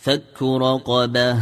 فك رقبه